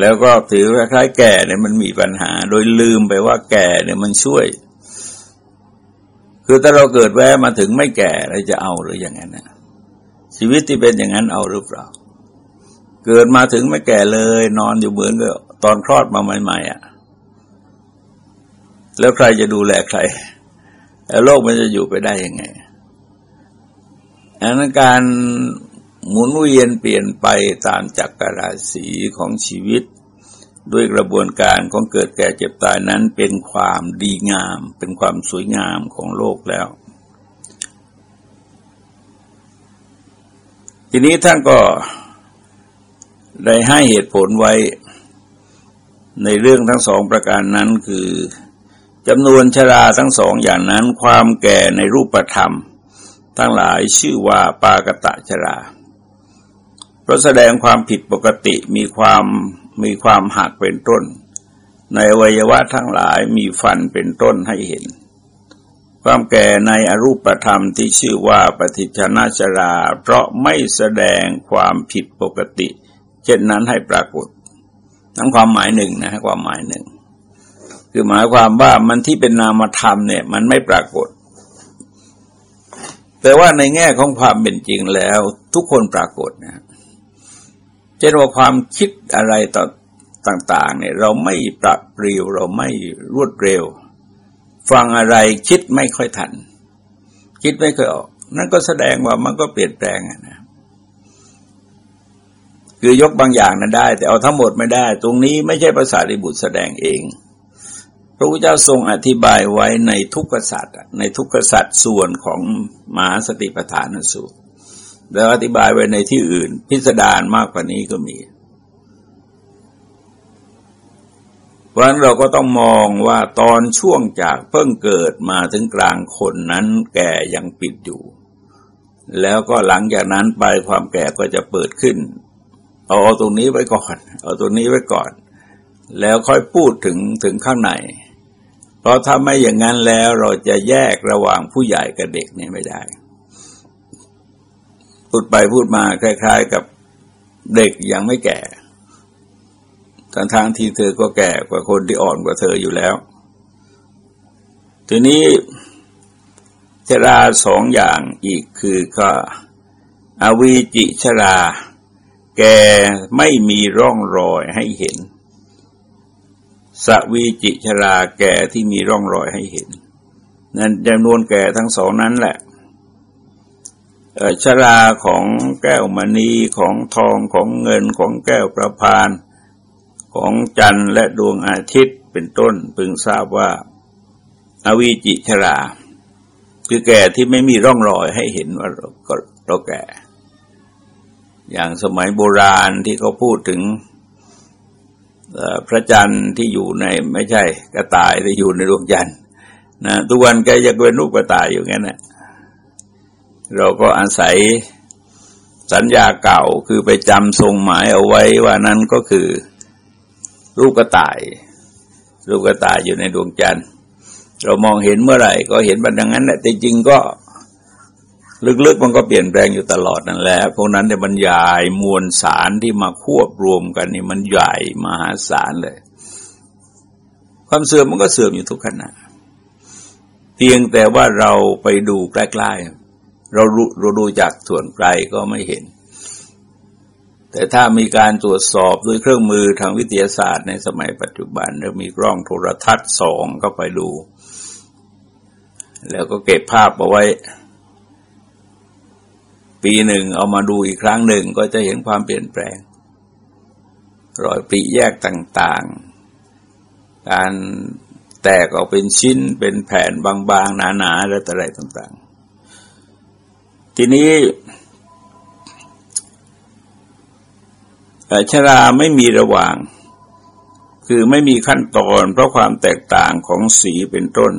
Speaker 1: แล้วก็ถือว่าคล้ายแก่เนี่ยมันมีปัญหา โดยลืมไปว่าแก่เนี่ยมันช่วย คือถ้าเราเกิดแวะมาถึงไม่แก่เราจะเอาหรืออย่างนั้นนะชีวิตที่เป็นอย่างนั้นเอาหรือเปล่า เกิดมาถึงไม่แก่เลย นอนอยู่เหมือนกับตอนคลอดมาใหม่ๆอะ่ะ แล้วใครจะดูแลใครแล้วโลกมันจะอยู่ไปได้ยังไงอันนั้นการ หมุนเวียนเปลี่ยนไปตามจักรราศีของชีวิต ด้วยกระบวนการของเกิดแก่เจ็บตายนั้นเป็นความดีงาม เป็นความสวยงามของโลกแล้ว ทีนี้ท่านก็ได้ให้เหตุผลไว้ในเรื่องทั้งสองประการนั้นคือจำนวนชราทั้งสองอย่างนั้นความแก่ในรูปธรรม ทั้งหลายชื่อว่าปากตะชรา เพราะแสดงความผิดปกติมีความมีความหักเป็นต้น ในวัยวะทั้งหลายมีฟันเป็นต้นให้เห็น ความแก่ในอรูปธรรมที่ชื่อว่าปฏิชนาชรา เพราะไม่แสดงความผิดปกติ เช่นนั้นให้ปรากฏทั้งความหมายหนึ่งนะความหมายหนึ่ง คือหมายความว่ามันที่เป็นนามธรรมเนี่ย มันไม่ปรากฏ แต่ว่าในแง่ของความเป็นจริงแล้ว ทุกคนปรากฏนะ ช่นว่าความคิดอะไรต่อต่าง ๆ เนี่ย เราไม่ปรับเรียวเราไม่รวดเร็ว ฟังอะไรคิดไม่ค่อยทัน คิดไม่ค่อยออก นั่นก็แสดงว่ามันก็เปลี่ยนแปลงนะคือยกบางอย่างนั้นได้ แต่เอาทั้งหมดไม่ได้ ตรงนี้ไม่ใช่ภาษาริบุตรแสดงเอง พระพุทธเจ้าทรงอธิบายไว้ในทุกขสัตว์ในทุกขสัตว์ส่วนของมหาสติปัฏฐานสูตร แล้วอธิบายไว้ในที่อื่น พิสดารมากกว่านี้ก็มี เพราะนั้นเราก็ต้องมองว่าตอนช่วงจากเพิ่งเกิดมาถึงกลางคนนั้นแก่ยังปิดอยู่ แล้วก็หลังจากนั้นไปความแก่ก็จะเปิดขึ้น เอาตรงนี้ไว้ก่อน เอาตรงนี้ไว้ก่อน แล้วค่อยพูดถึงถึงข้างในเพราะถ้าไม่อย่างนั้นแล้วเราจะแยกระหว่างผู้ใหญ่กับเด็กเนี่ยไม่ได้ พูดไปพูดมาคล้าย ๆ กับเด็กยังไม่แก่ทั้งทางที่เธอก็แก่กว่าคนที่อ่อนกว่าเธออยู่แล้ว ทีนี้ชราสองอย่างอีกคือก็อวีจิชรา แกไม่มีร่องรอยให้เห็น สวีจิชราแก่ที่มีร่องรอยให้เห็น นั่นจำนวนแก่ทั้งสองนั้นแหละ ชราของแก้วมณีของทองของเงินของแก้วประพาน ของจันทร์และดวงอาทิตย์เป็นต้นพึงทราบว่าอาวีจิชรา คือแก่ที่ไม่มีร่องรอยให้เห็นว่าเราเราแก่ อย่างสมัยโบราณที่เขาพูดถึงพระจันทร์ที่อยู่ในไม่ใช่กระต่ายที่อยู่ในดวงจันทร์นะทุกวันแกยังเป็นรูปกระต่ายอยู่งั้นนะ เราก็อาศัยสัญญาเก่าคือไปจำทรงหมายเอาไว้ว่านั้นก็คือรูปกระต่าย รูปกระต่ายอยู่ในดวงจันทร์ เรามองเห็นเมื่อไหร่ ก็เห็นบบนั้นแหละแต่จริงก็ลึกๆมันก็เปลี่ยนแปลงอยู่ตลอดนั่นแหละพวกนั้นเนี่บรรยายมวลสารที่มาควบรวมกันนี่มันใหญ่มหาศาลเลย ความเสื่อมมันก็เสื่อมอยู่ทุกขณะเพียงแต่ว่าเราไปดูใกล้ๆ เราเราดูจากส่วนไกลก็ไม่เห็น แต่ถ้ามีการตรวจสอบด้วยเครื่องมือทางวิทยาศาสตร์ในสมัยปัจจุบันเรามีกล้องโทรทัศน์ส่องเข้าไปดู แล้วก็เก็บภาพเอาไว้ ปีหนึ่งเอามาดูอีกครั้งหนึ่งก็จะเห็นความเปลี่ยนแปลง รอยปริแยกต่างๆ การแตกออกเป็นชิ้นเป็นแผ่นบางๆ หนาๆและอะไรต่างๆ ทีนี้ชราไม่มีระหว่าง คือไม่มีขั้นตอนเพราะความแตกต่างของสีเป็นต้น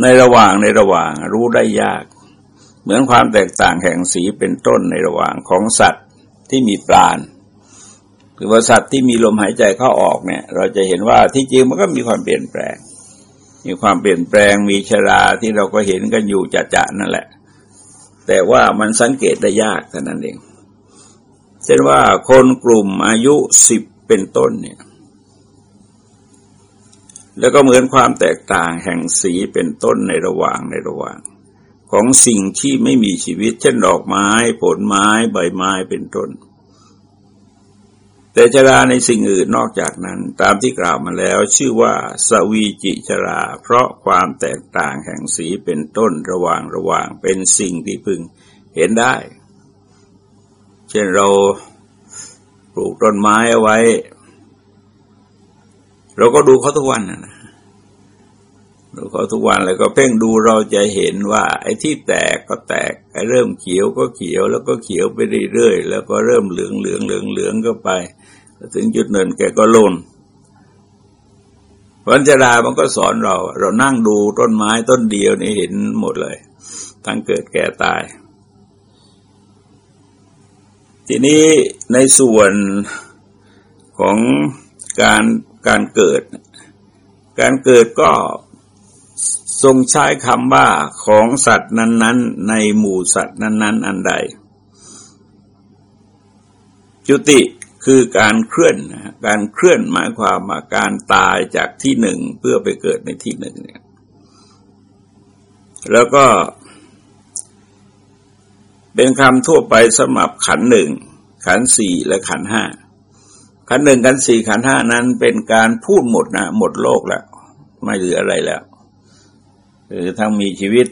Speaker 1: ในระหว่างในระหว่างรู้ได้ยาก เหมือนความแตกต่างแห่งสีเป็นต้นในระหว่างของสัตว์ที่มีปราณคือว่าสัตว์ที่มีลมหายใจเข้าออกเนี่ย เราจะเห็นว่าที่จริงมันก็มีความเปลี่ยนแปลง มีความเปลี่ยนแปลงมีชราที่เราก็เห็นกันอยู่จะๆนั่นแหละ แต่ว่ามันสังเกตได้ยากเท่านั้นเอง เช่นว่าคนกลุ่มอายุสิบเป็นต้นเนี่ย แล้วก็เหมือนความแตกต่างแห่งสีเป็นต้นในระหว่างในระหว่าง ของสิ่งที่ไม่มีชีวิต เช่นดอกไม้ ผลไม้ ใบไม้เป็นต้น แต่ชราในสิ่งอื่นนอกจากนั้น ตามที่กล่าวมาแล้วชื่อว่าสวีจิชรา เพราะความแตกต่างแห่งสีเป็นต้นระหว่างระหว่างเป็นสิ่งที่พึงเห็นได้ เช่นเราปลูกต้นไม้เอาไว้ เราก็ดูเขาทุกวันนะดูเขาทุกวันแล้วก็เพ่งดูเราจะเห็นว่า ไอ้ที่แตกก็แตกไอ้เริ่มเขียวก็เขียวแล้วก็เขียวไปเรื่อยๆแล้วก็เริ่มเหลืองเหลืองเหลืองเหลืองก็ไป ถึงจุดหนึ่งแกก็ล่นวันจรามันก็สอนเรา เรานั่งดูต้นไม้ต้นเดียวนี่เห็นหมดเลย ทั้งเกิดแก่ตาย ทีนี้ในส่วนของการการเกิด การเกิดก็ทรงใช้คำว่าของสัตว์นั้น ๆ ในหมู่สัตว์นั้น ๆ อันใด จุติ คือการเคลื่อนการเคลื่อนหมายความว่าการตายจากที่หนึ่งเพื่อไปเกิดในที่หนึ่งเนี่ยแล้วก็ เป็นคำทั่วไปสำหรับขันหนึ่งขันสี่และขันห้าขันหนึ่งขันสี่ขันห้านั้นเป็นการพูดหมดนะหมดโลกแล้ว ไม่เหลืออะไรแล้วคือทั้งมีชีวิต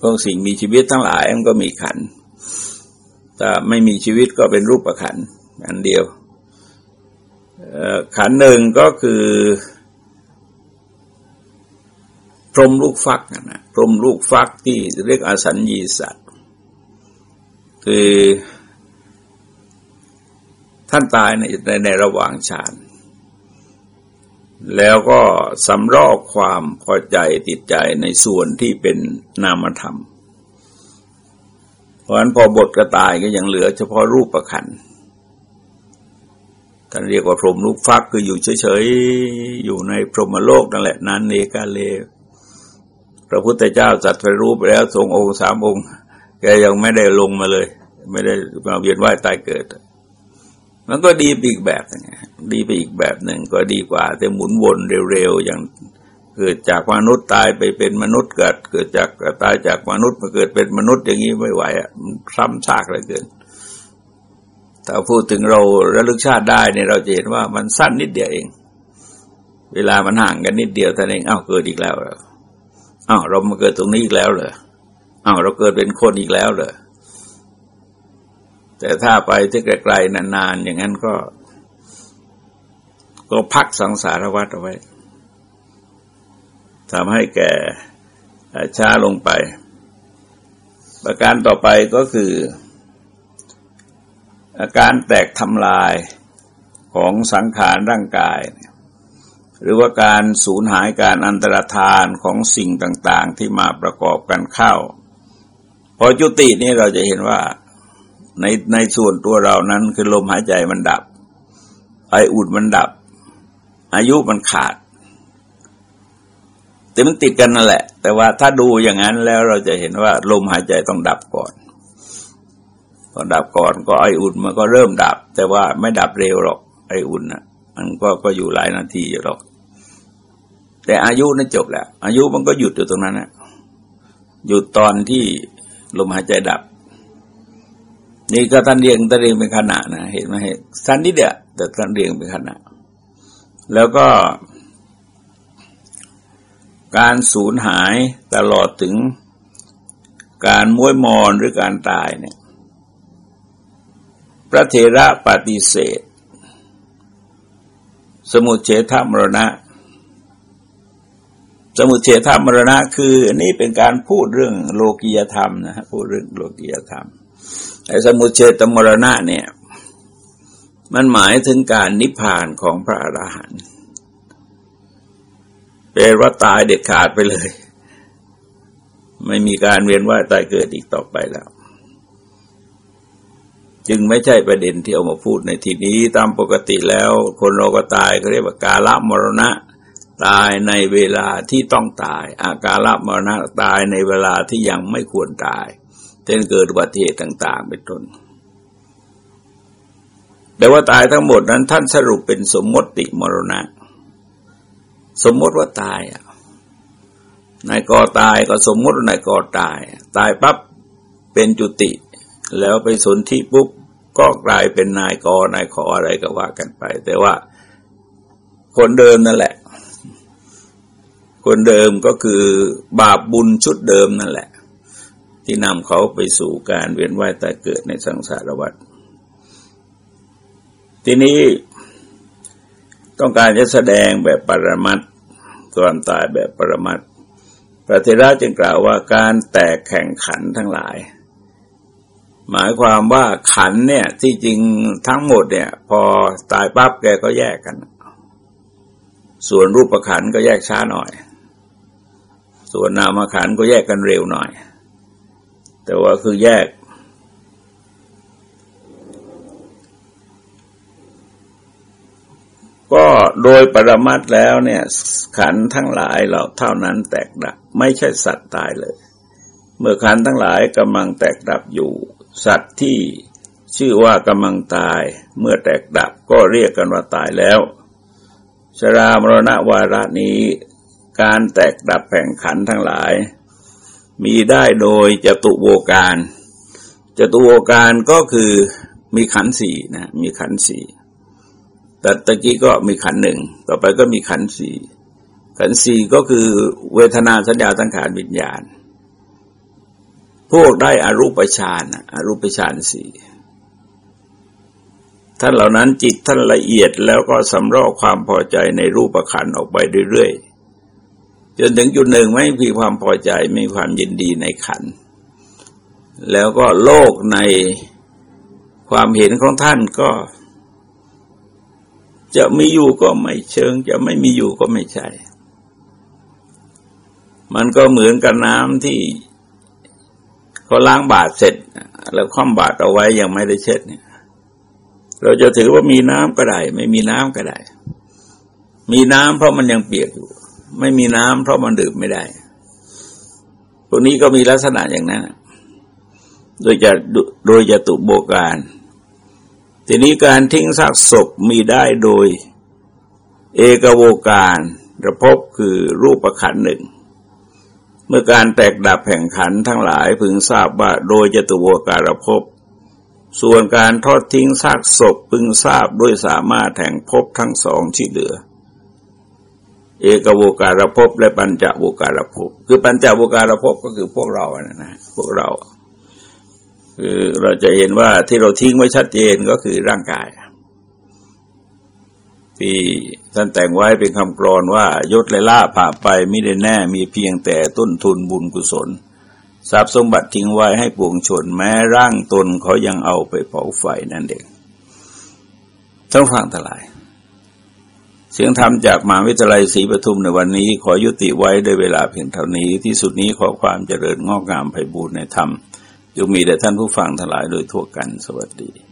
Speaker 1: พวกสิ่งมีชีวิตทั้งหลายมันก็มีขันแต่ไม่มีชีวิตก็เป็นรูปประขัน อันเดียวขันหนึ่งก็คือพรมลูกฟักนะพรมลูกฟักที่เรียกอสัญญีสัตว์ คือท่านตายในในในระหว่างฌานแล้วก็สำรอกความพอใจติดใจในส่วนที่เป็นนามธรรม เพราะฉะนั้นพอบทกระตายก็ยังเหลือเฉพาะรูปประคัน ท่านเรียกว่าพรหมลูกฟักคืออยู่เฉยๆ อยู่ในพรหมโลกนั่นแหละนั้นเนกาเล พระพุทธเจ้าจัดไปรูปแล้วทรงองค์สามองค์แกยังไม่ได้ลงมาเลย ไม่ได้มาเวียนว่ายตายเกิด มันก็ดีไปอีกแบบนึงดีไปอีกแบบหนึ่งก็ดีกว่า แต่หมุนวนเร็วๆอย่างเกิดจากมนุษย์ตายไปเป็นมนุษย์เกิด เกิดจากตายจากมนุษย์มาเกิดเป็นมนุษย์อย่างนี้ไม่ไหวอะมันซ้ำซากเลยเกิน ถ้าพูดถึงเราระลึกชาติได้เนี่ยเราจะเห็นว่ามันสั้นนิดเดียวเอง เวลามันห่างกันนิดเดียวแต่เองอ้าวเกิดอีกแล้วอ้าวเรามาเกิดตรงนี้อีกแล้วเหรออ้าวเราเกิดเป็นคนอีกแล้วเหรอแต่ถ้าไปที่ไกลๆนานๆอย่างนั้นก็ ก็พักสังสารวัฏเอาไว้ทำให้แก่ช้าลงไป ประการต่อไปก็คือ อาการแตกทำลายของสังขารร่างกาย หรือว่าการสูญหายการอันตรธานของสิ่งต่าง ๆ ที่มาประกอบกันเข้า พอจุตินี่เราจะเห็นว่าในในส่วนตัวเรานั้นคือลมหายใจมันดับ ไออุ่นมันดับ อายุมันขาด แต่มันติดกันนั่นแหละ แต่ว่าถ้าดูอย่างนั้นแล้วเราจะเห็นว่าลมหายใจต้องดับก่อน พอดับก่อนก็ไออุ่นมันก็เริ่มดับ แต่ว่าไม่ดับเร็วหรอกไออุ่นนะมันก็ก็อยู่หลายนาทีอยู่หรอก แต่อายุนั้นจบแล้ว อายุมันก็หยุดอยู่ตรงนั้นนะหยุดตอนที่ลมหายใจดับ นี่ก็ท่านเรียงท่านเรียงเป็นขณะนะเห็นไหมเห็นสั้นนิดเดียวแต่ท่านเรียงเป็นขณะ แล้วก็ การสูญหายตลอดถึงการม้วยมอนหรือการตายเนี่ย พระเถระปฏิเสธ สมุเฉทมรณะ สมุเฉทมรณะคืออันนี้เป็นการพูดเรื่องโลกียธรรมนะฮะพูดเรื่องโลกียธรรมไอ้สมุเฉทมรณะเนี่ย มันหมายถึงการนิพพานของพระอรหันต์เป็นว่าตายเด็ดขาดไปเลย ไม่มีการเวียนว่ายตายเกิดอีกต่อไปแล้ว จึงไม่ใช่ประเด็นที่เอามาพูดในที่นี้ตามปกติแล้วคนเราก็ตายก็เรียกว่ากาละมรณะ ตายในเวลาที่ต้องตาย อาการละมรณะตายในเวลาที่ยังไม่ควรตายเช่นเกิดอุบัติเหตุต่าง ๆ เป็นต้นแต่ว่าตายทั้งหมดนั้นท่านสรุปเป็นสมมติมรณะ สมมติว่าตายอะนายกอตายก็สมมติว่านายกอตาย ตายปั๊บเป็นจุติ แล้วไปสนที่ปุ๊บ ก็กลายเป็นนายกนายขออะไรก็ว่ากันไป แต่ว่าคนเดิมนั่นแหละ คนเดิมก็คือบาปบุญชุดเดิมนั่นแหละ ที่นำเขาไปสู่การเวียนว่ายตายเกิดในสังสารวัฏทีนี้ต้องการจะแสดงแบบปรมัตความตายแบบปรมัตพระเทระจึงกล่าวว่าการแตกแข่งขันทั้งหลาย หมายความว่าขันเนี่ย ที่จริงทั้งหมดเนี่ย พอตายปั๊บแกก็แยกกัน ส่วนรูปขันก็แยกช้าหน่อย ส่วนนามขันก็แยกกันเร็วหน่อย แต่ว่าคือแยก ก็โดยปรมัตแล้วเนี่ย ขันทั้งหลายเราเท่านั้นแตกดับไม่ใช่สัตว์ตายเลย เมื่อขันทั้งหลายกำลังแตกดับอยู่ สัตว์ที่ชื่อว่ากำลังตายเมื่อแตกดับก็เรียกกันว่าตายแล้ว ชรามรณะวาระนี้ การแตกดับแผงขันทั้งหลาย มีได้โดยจตุโวการจตุโวการก็คือมีขันสี่นะมีขันสี่แต่ตะกี้ก็มีขันหนึ่งต่อไปก็มีขันสี่ขันสี่ก็คือเวทนาสัญญาสังขารวิญญาณ พวกได้อารูปฌานอารูปฌานสี่ท่านเหล่านั้นจิตท่านละเอียดแล้วก็สำรอกความพอใจในรูปขันออกไปเรื่อยๆจนถึงจุดหนึ่งไม่มีความพอใจไม่มีความยินดีในขัน แล้วก็โลกในความเห็นของท่านก็ จะมีอยู่ก็ไม่เชิง จะไม่มีอยู่ก็ไม่ใช่ มันก็เหมือนกับน้ำที่ เขาล้างบาดเสร็จ แล้วคว่ำบาดเอาไว้ยังไม่ได้เช็ดเนี่ย เราจะถือว่ามีน้ำก็ได้ ไม่มีน้ำก็ได้ มีน้ำเพราะมันยังเปียกอยู่ ไม่มีน้ำเพราะมันดื่มไม่ได้พวกนี้ก็มีลักษณะอย่างนั้น โดยจะโดยจะตุโบการ ทีนี้การทิ้งซากศพมีได้โดย เอกโวการระพบคือรูปประขันหนึ่ง เมื่อการแตกดับแห่งขันทั้งหลายพึงทราบว่าโดยจตุวการภพส่วนการทอดทิ้งซากศพพึงทราบด้วยสามารถแห่งภพทั้งสองที่เหลือ เอกโวการภพและปัญจโวการภพคือปัญจโวการภพก็คือพวกเรานะนะพวกเรา คือเราจะเห็นว่าที่เราทิ้งไว้ชัดเจนก็คือร่างกาย ที่ท่านแต่งไว้เป็นคำกรอนว่ายศและล่าผ่าไปไม่ได้แน่มีเพียงแต่ต้นทุนบุญกุศลทรัพย์สมบัติทิ้งไว้ให้ปวงชนแม้ร่างตนเขายังเอาไปเผาไฟนั่นเองต้องฟังทลาย เสียงธรรมจากมหาวิทยาลัยศรีปทุมในวันนี้ขอยุติไว้ด้วยเวลาเพียงเท่านี้ที่สุดนี้ขอความเจริญงอกงามไพบูรณ์ในธรรมจงมีแด่ท่านผู้ฟังทั้งหลายโดยทั่วกันสวัสดี